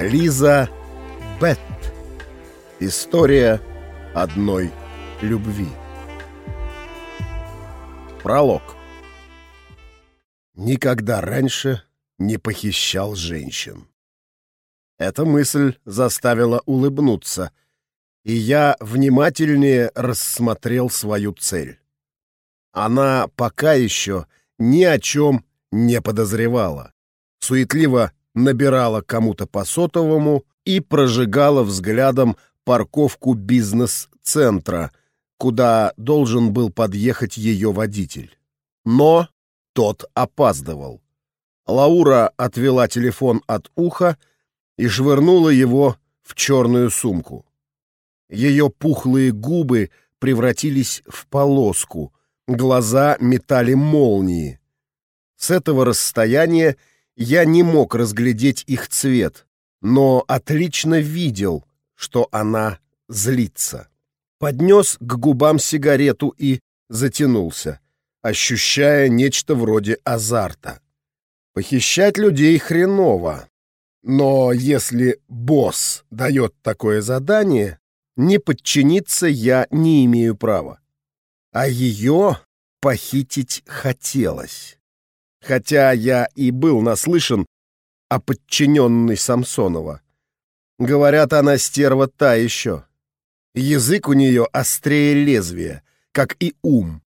Лиза Бетт. История одной любви. Пролог. Никогда раньше не похищал женщин. Эта мысль заставила улыбнуться, и я внимательнее рассмотрел свою цель. Она пока еще ни о чем не подозревала. Суетливо набирала кому-то по сотовому и прожигала взглядом парковку бизнес-центра, куда должен был подъехать ее водитель. Но тот опаздывал. Лаура отвела телефон от уха и швырнула его в черную сумку. Ее пухлые губы превратились в полоску, глаза метали молнии. С этого расстояния я не мог разглядеть их цвет, но отлично видел, что она злится. Поднес к губам сигарету и затянулся, ощущая нечто вроде азарта. Похищать людей хреново, но если босс дает такое задание, не подчиниться я не имею права. А ее похитить хотелось. Хотя я и был наслышан о подчиненной Самсонова. Говорят, она стерва та еще. Язык у нее острее лезвия, как и ум.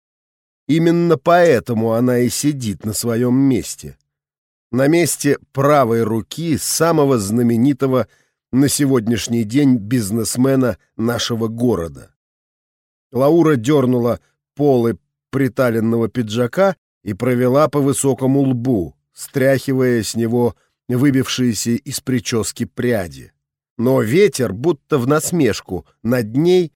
Именно поэтому она и сидит на своем месте. На месте правой руки самого знаменитого на сегодняшний день бизнесмена нашего города. Лаура дернула полы приталенного пиджака и провела по высокому лбу, стряхивая с него выбившиеся из прически пряди. Но ветер, будто в насмешку над ней,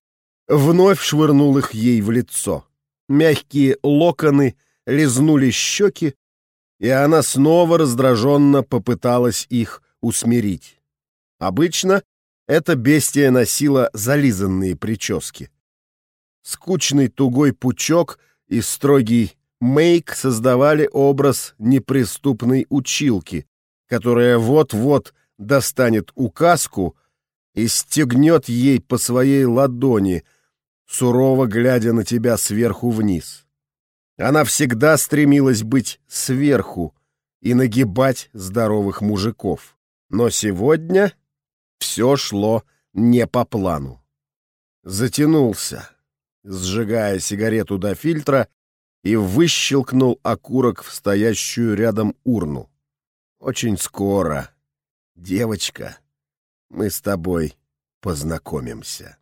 вновь швырнул их ей в лицо. Мягкие локоны лизнули щеки, и она снова раздраженно попыталась их усмирить. Обычно эта бестия носила зализанные прически. Скучный тугой пучок и строгий мейк создавали образ неприступной училки, которая вот-вот достанет указку и стегнет ей по своей ладони, сурово глядя на тебя сверху вниз. Она всегда стремилась быть сверху и нагибать здоровых мужиков. Но сегодня все шло не по плану. Затянулся, сжигая сигарету до фильтра, и выщелкнул окурок в стоящую рядом урну. «Очень скоро, девочка, мы с тобой познакомимся».